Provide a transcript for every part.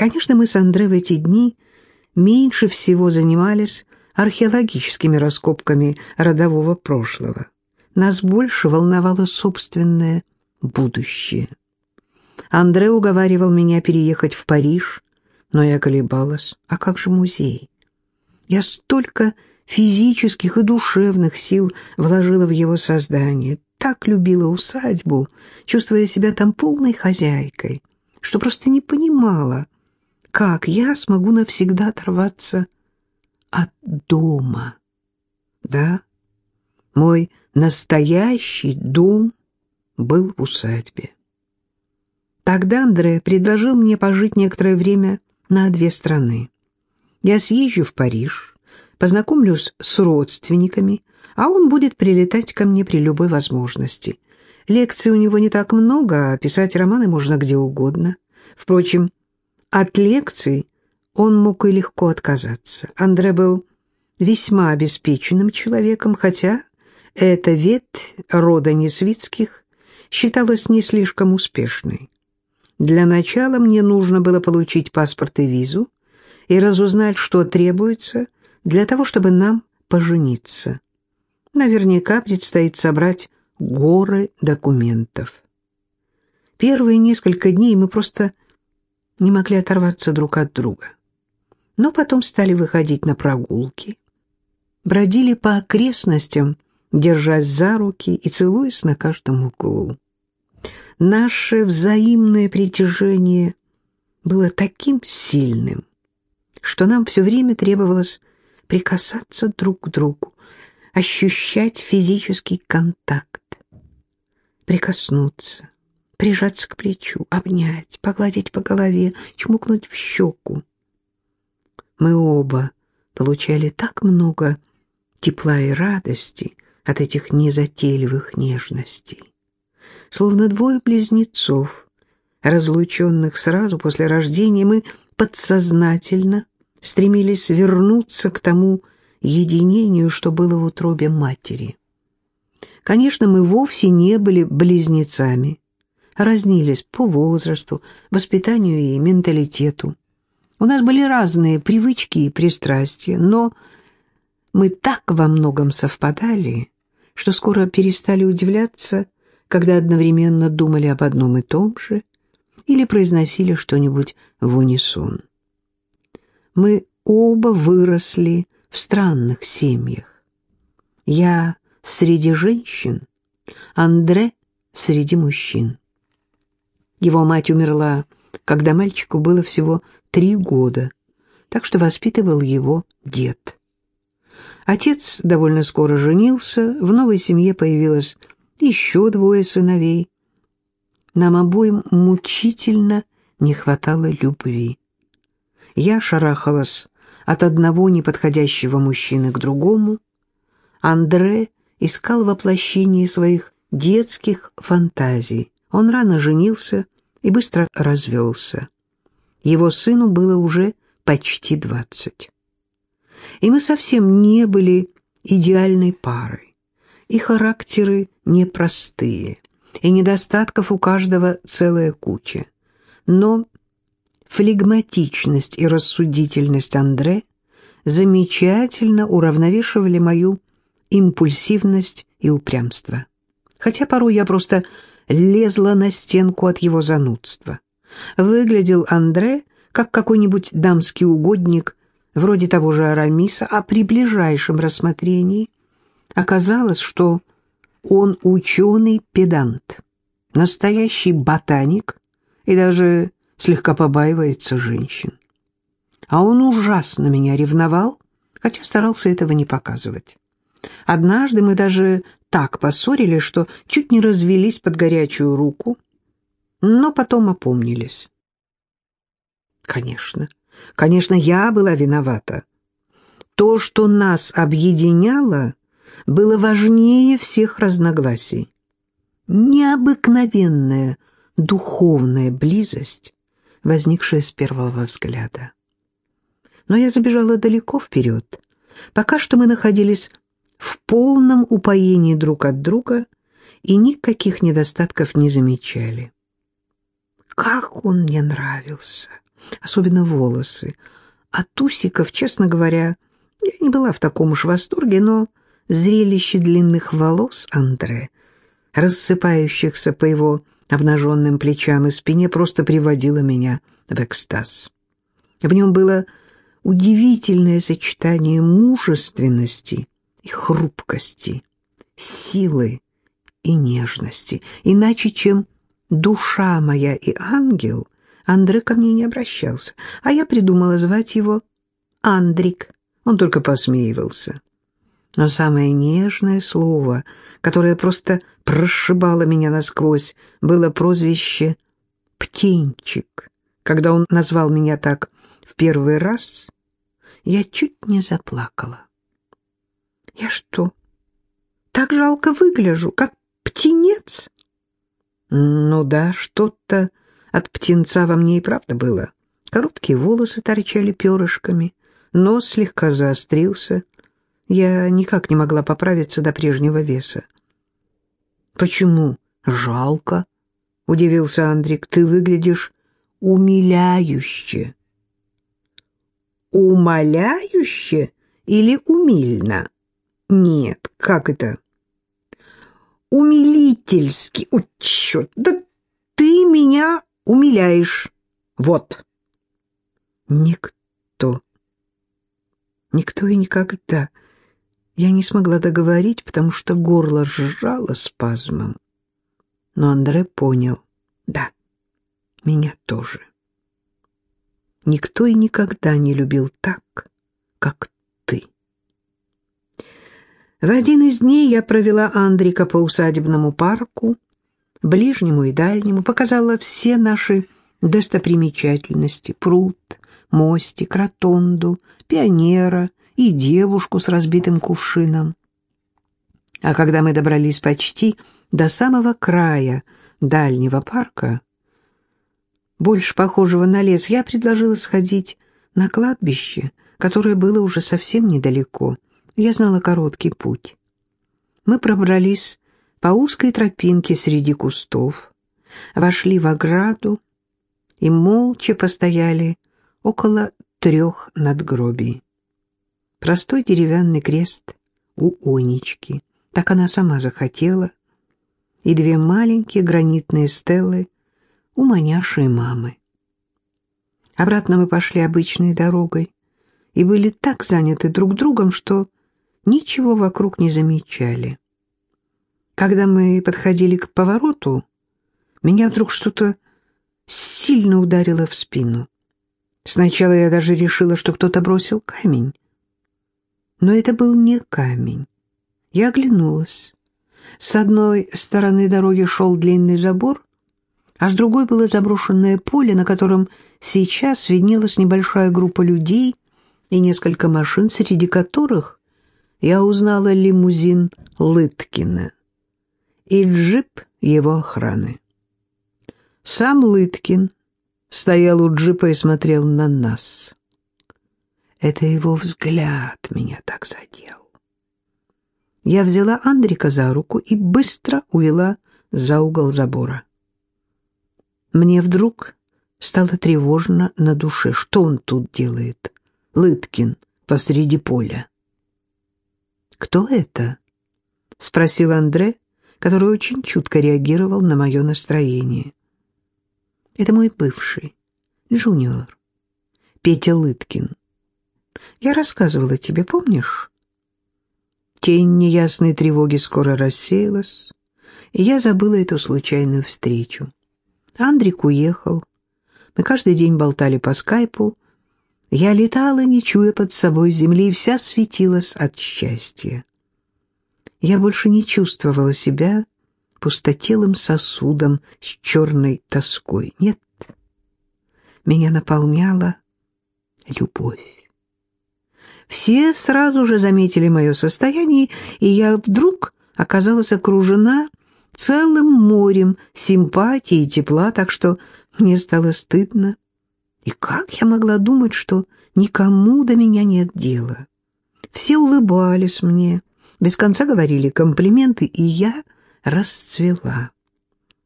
Конечно, мы с Андре в эти дни меньше всего занимались археологическими раскопками родового прошлого. Нас больше волновало собственное будущее. Андре уговаривал меня переехать в Париж, но я колебалась. А как же музей? Я столько физических и душевных сил вложила в его создание, так любила усадьбу, чувствуя себя там полной хозяйкой, что просто не понимала, как я смогу навсегда оторваться от дома. Да, мой настоящий дом был в усадьбе. Тогда Андре предложил мне пожить некоторое время на две страны. Я съезжу в Париж, познакомлюсь с родственниками, а он будет прилетать ко мне при любой возможности. Лекций у него не так много, а писать романы можно где угодно. Впрочем, от лекций он мог и легко отказаться. Андре был весьма обеспеченным человеком, хотя эта ветвь рода Несвицких считалась не слишком успешной. Для начала мне нужно было получить паспорт и визу и разузнать, что требуется для того, чтобы нам пожениться. Наверняка предстоит собрать горы документов. Первые несколько дней мы просто не могли оторваться друг от друга. Но потом стали выходить на прогулки, бродили по окрестностям, держась за руки и целуясь на каждом углу. Наше взаимное притяжение было таким сильным, что нам все время требовалось прикасаться друг к другу, ощущать физический контакт, прикоснуться, прижаться к плечу, обнять, погладить по голове, чмокнуть в щеку. Мы оба получали так много тепла и радости от этих незатейливых нежностей словно двое близнецов, разлученных сразу после рождения, мы подсознательно стремились вернуться к тому единению, что было в утробе матери. Конечно, мы вовсе не были близнецами, разнились по возрасту, воспитанию и менталитету. У нас были разные привычки и пристрастия, но мы так во многом совпадали, что скоро перестали удивляться когда одновременно думали об одном и том же или произносили что-нибудь в унисон. Мы оба выросли в странных семьях. Я среди женщин, Андре среди мужчин. Его мать умерла, когда мальчику было всего три года, так что воспитывал его дед. Отец довольно скоро женился, в новой семье появилась еще двое сыновей. Нам обоим мучительно не хватало любви. Я шарахалась от одного неподходящего мужчины к другому. Андре искал воплощение своих детских фантазий. Он рано женился и быстро развелся. Его сыну было уже почти двадцать. И мы совсем не были идеальной парой и характеры непростые, и недостатков у каждого целая куча. Но флегматичность и рассудительность Андре замечательно уравновешивали мою импульсивность и упрямство. Хотя порой я просто лезла на стенку от его занудства. Выглядел Андре как какой-нибудь дамский угодник, вроде того же Арамиса, а при ближайшем рассмотрении – Оказалось, что он ученый-педант, настоящий ботаник и даже слегка побаивается женщин. А он ужасно меня ревновал, хотя старался этого не показывать. Однажды мы даже так поссорились, что чуть не развелись под горячую руку, но потом опомнились. Конечно, конечно, я была виновата. То, что нас объединяло, было важнее всех разногласий. Необыкновенная духовная близость, возникшая с первого взгляда. Но я забежала далеко вперед. Пока что мы находились в полном упоении друг от друга и никаких недостатков не замечали. Как он мне нравился! особенно волосы. От усиков, честно говоря, я не была в таком уж восторге, но зрелище длинных волос Андре, рассыпающихся по его обнаженным плечам и спине, просто приводило меня в экстаз. В нем было удивительное сочетание мужественности и хрупкости, силы и нежности. Иначе, чем душа моя и ангел, Андре ко мне не обращался, а я придумала звать его Андрик. Он только посмеивался. Но самое нежное слово, которое просто прошибало меня насквозь, было прозвище «Птенчик». Когда он назвал меня так в первый раз, я чуть не заплакала. «Я что, так жалко выгляжу, как птенец?» «Ну да, что-то от птенца во мне и правда было. Короткие волосы торчали перышками, нос слегка заострился. Я никак не могла поправиться до прежнего веса. «Почему? Жалко?» — удивился Андрик. «Ты выглядишь умиляюще». «Умоляюще или умильно?» «Нет, как это?» «Умилительски. О, да ты меня умиляешь. Вот». Никто, никто и никогда я не смогла договорить, потому что горло сжало спазмом. Но Андре понял. Да, меня тоже. Никто и никогда не любил так, как. В один из дней я провела Андрика по усадебному парку, ближнему и дальнему, показала все наши достопримечательности, пруд, мостик, ротонду, пионера и девушку с разбитым кувшином. А когда мы добрались почти до самого края дальнего парка, больше похожего на лес, я предложила сходить на кладбище, которое было уже совсем недалеко. Я знала короткий путь. Мы пробрались по узкой тропинке среди кустов, вошли в ограду и молча постояли около трех надгробий. Простой деревянный крест у Онечки, так она сама захотела, и две маленькие гранитные стелы у маняши и мамы. Обратно мы пошли обычной дорогой и были так заняты друг другом, что ничего вокруг не замечали. Когда мы подходили к повороту, меня вдруг что-то сильно ударило в спину. Сначала я даже решила, что кто-то бросил камень. Но это был не камень. Я оглянулась. С одной стороны дороги шел длинный забор, а с другой было заброшенное поле, на котором сейчас виднелась небольшая группа людей и несколько машин, среди которых я узнала лимузин Лыткина и джип его охраны. Сам Лыткин стоял у джипа и смотрел на нас. Это его взгляд меня так задел. Я взяла Андрика за руку и быстро увела за угол забора. Мне вдруг стало тревожно на душе. Что он тут делает? Лыткин посреди поля. «Кто это?» — спросил Андре, который очень чутко реагировал на мое настроение. «Это мой бывший, Джуниор, Петя Лыткин. Я рассказывала тебе, помнишь? Тень неясной тревоги скоро рассеялась, и я забыла эту случайную встречу. Андрик уехал. Мы каждый день болтали по скайпу. Я летала, не чуя под собой земли, и вся светилась от счастья. Я больше не чувствовала себя пустотелым сосудом с черной тоской. Нет, меня наполняла любовь. Все сразу же заметили мое состояние, и я вдруг оказалась окружена целым морем симпатии и тепла, так что мне стало стыдно. И как я могла думать, что никому до меня нет дела? Все улыбались мне, без конца говорили комплименты, и я расцвела.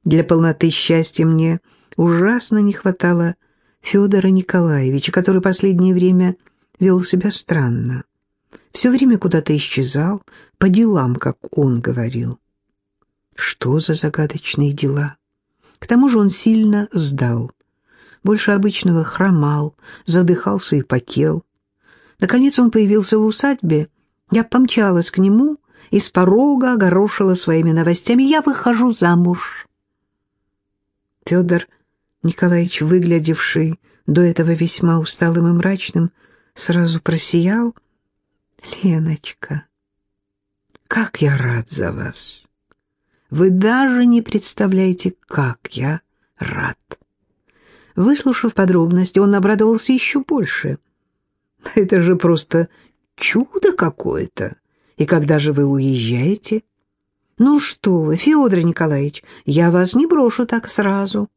Для полноты счастья мне ужасно не хватало Федора Николаевича, который последнее время вел себя странно. Все время куда-то исчезал, по делам, как он говорил. Что за загадочные дела? К тому же он сильно сдал. Больше обычного хромал, задыхался и потел. Наконец он появился в усадьбе. Я помчалась к нему и с порога огорошила своими новостями. Я выхожу замуж. Федор Николаевич, выглядевший до этого весьма усталым и мрачным, сразу просиял. «Леночка, как я рад за вас! Вы даже не представляете, как я рад!» Выслушав подробности, он обрадовался еще больше. «Это же просто чудо какое-то! И когда же вы уезжаете?» «Ну что вы, Федор Николаевич, я вас не брошу так сразу».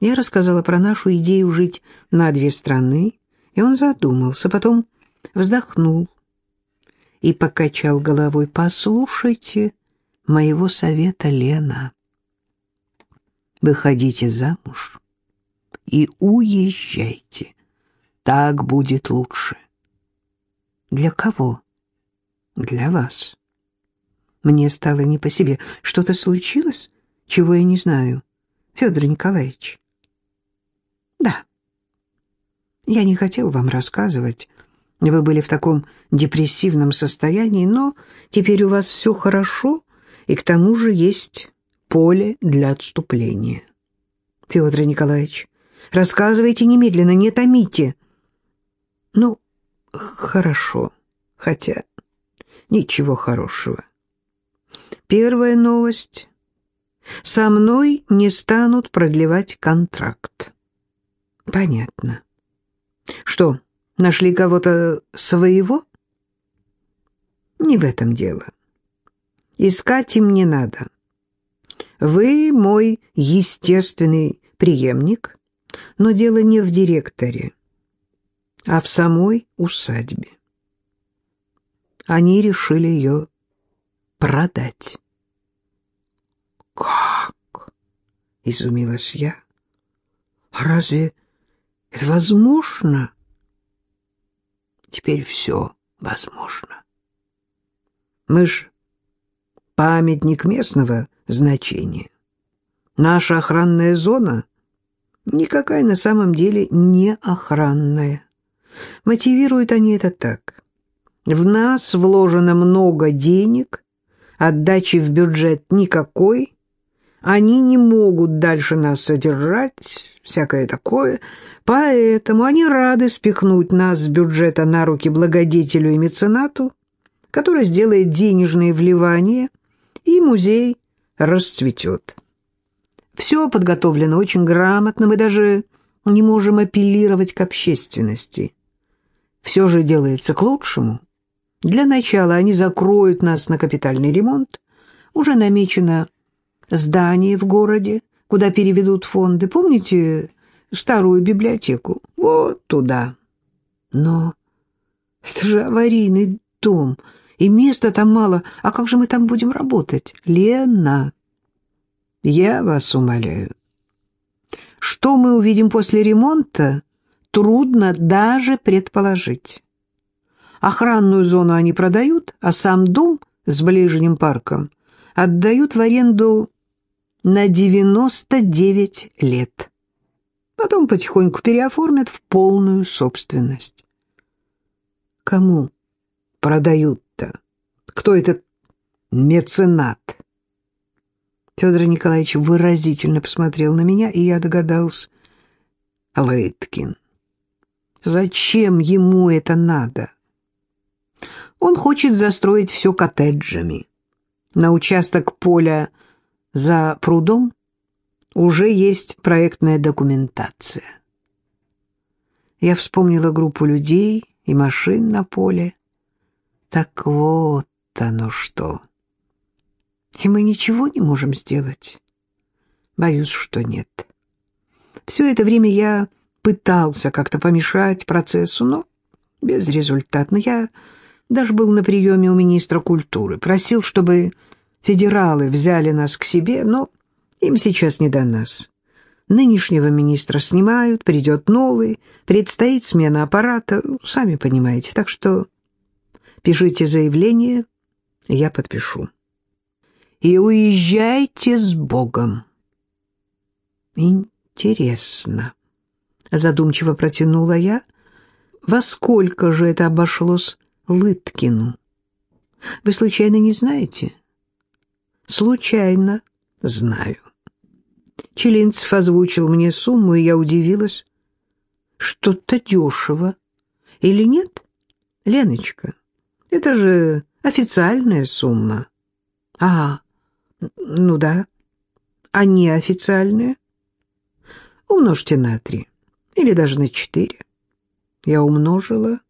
Я рассказала про нашу идею жить на две страны, и он задумался, потом вздохнул и покачал головой. «Послушайте моего совета, Лена. Выходите замуж и уезжайте. Так будет лучше». «Для кого?» «Для вас». Мне стало не по себе. Что-то случилось, чего я не знаю, Федор Николаевич? Да. Я не хотел вам рассказывать. Вы были в таком депрессивном состоянии, но теперь у вас все хорошо, и к тому же есть поле для отступления. Федор Николаевич, рассказывайте немедленно, не томите. Ну, хорошо, хотя ничего хорошего. Первая новость. Со мной не станут продлевать контракт. Понятно. Что, нашли кого-то своего? Не в этом дело. Искать им не надо. Вы мой естественный преемник, но дело не в директоре, а в самой усадьбе. Они решили ее продать. «Как?» — изумилась я. «Разве это возможно?» «Теперь все возможно. Мы ж памятник местного значения. Наша охранная зона никакая на самом деле не охранная. Мотивируют они это так. В нас вложено много денег, отдачи в бюджет никакой, они не могут дальше нас содержать, всякое такое, поэтому они рады спихнуть нас с бюджета на руки благодетелю и меценату, который сделает денежные вливания, и музей расцветет. Все подготовлено очень грамотно, мы даже не можем апеллировать к общественности. Все же делается к лучшему. Для начала они закроют нас на капитальный ремонт. Уже намечено здание в городе, куда переведут фонды. Помните старую библиотеку? Вот туда. Но это же аварийный дом, и места там мало. А как же мы там будем работать? Лена, я вас умоляю. Что мы увидим после ремонта, трудно даже предположить. Охранную зону они продают, а сам дом с ближним парком отдают в аренду на 99 лет. Потом потихоньку переоформят в полную собственность. Кому продают-то? Кто этот меценат? Федор Николаевич выразительно посмотрел на меня, и я догадался. Лыткин. Зачем ему это надо? Он хочет застроить все коттеджами. На участок поля за прудом уже есть проектная документация. Я вспомнила группу людей и машин на поле. Так вот оно что. И мы ничего не можем сделать. Боюсь, что нет. Все это время я пытался как-то помешать процессу, но безрезультатно. Я даже был на приеме у министра культуры. Просил, чтобы федералы взяли нас к себе, но им сейчас не до нас. Нынешнего министра снимают, придет новый, предстоит смена аппарата, сами понимаете. Так что пишите заявление, я подпишу. И уезжайте с Богом. Интересно, задумчиво протянула я, во сколько же это обошлось Лыткину? Вы случайно не знаете? Случайно знаю. Челинцев озвучил мне сумму, и я удивилась. Что-то дешево. Или нет? Леночка, это же официальная сумма. А, ну да. А неофициальная? Умножьте на три. Или даже на четыре. Я умножила.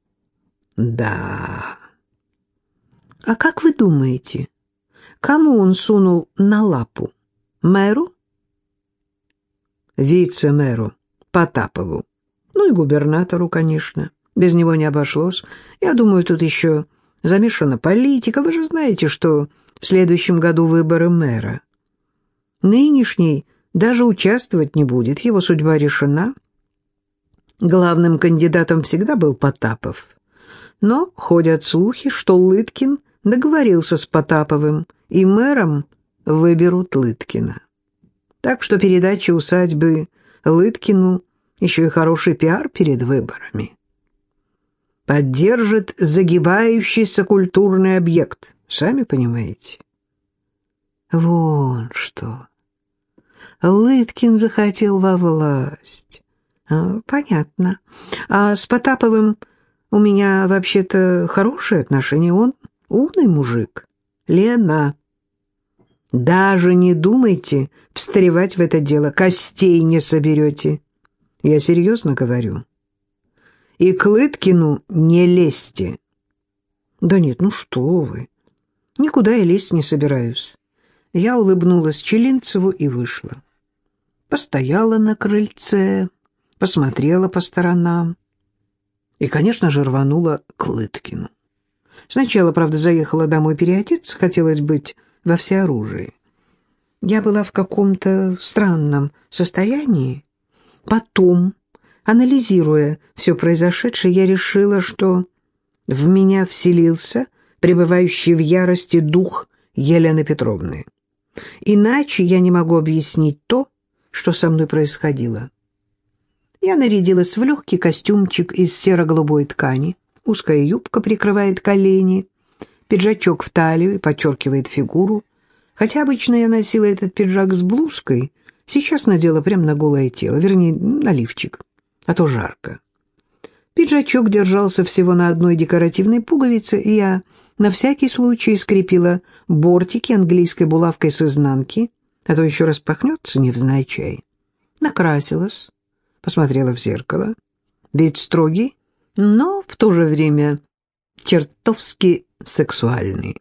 Да. А как вы думаете, кому он сунул на лапу? Мэру? вице-мэру Потапову. Ну и губернатору, конечно. Без него не обошлось. Я думаю, тут еще замешана политика. Вы же знаете, что в следующем году выборы мэра. Нынешний даже участвовать не будет, его судьба решена. Главным кандидатом всегда был Потапов. Но ходят слухи, что Лыткин договорился с Потаповым, и мэром выберут Лыткина. Так что передача усадьбы Лыткину еще и хороший пиар перед выборами. Поддержит загибающийся культурный объект, сами понимаете. Вон что. Лыткин захотел во власть. А, понятно. А с Потаповым у меня вообще-то хорошие отношения. Он умный мужик. Лена, даже не думайте встревать в это дело, костей не соберете. Я серьезно говорю. И к Лыткину не лезьте. Да нет, ну что вы. Никуда я лезть не собираюсь. Я улыбнулась Челинцеву и вышла. Постояла на крыльце, посмотрела по сторонам и, конечно же, рванула к Лыткину. Сначала, правда, заехала домой переодеться, хотелось быть во всеоружии. Я была в каком-то странном состоянии. Потом, анализируя все произошедшее, я решила, что в меня вселился пребывающий в ярости дух Елены Петровны. Иначе я не могу объяснить то, что со мной происходило. Я нарядилась в легкий костюмчик из серо-голубой ткани, узкая юбка прикрывает колени, Пиджачок в талию подчеркивает фигуру. Хотя обычно я носила этот пиджак с блузкой, сейчас надела прямо на голое тело, вернее, на лифчик, а то жарко. Пиджачок держался всего на одной декоративной пуговице, и я на всякий случай скрепила бортики английской булавкой с изнанки, а то еще распахнется невзначай. Накрасилась, посмотрела в зеркало. Ведь строгий, но в то же время чертовски сексуальный.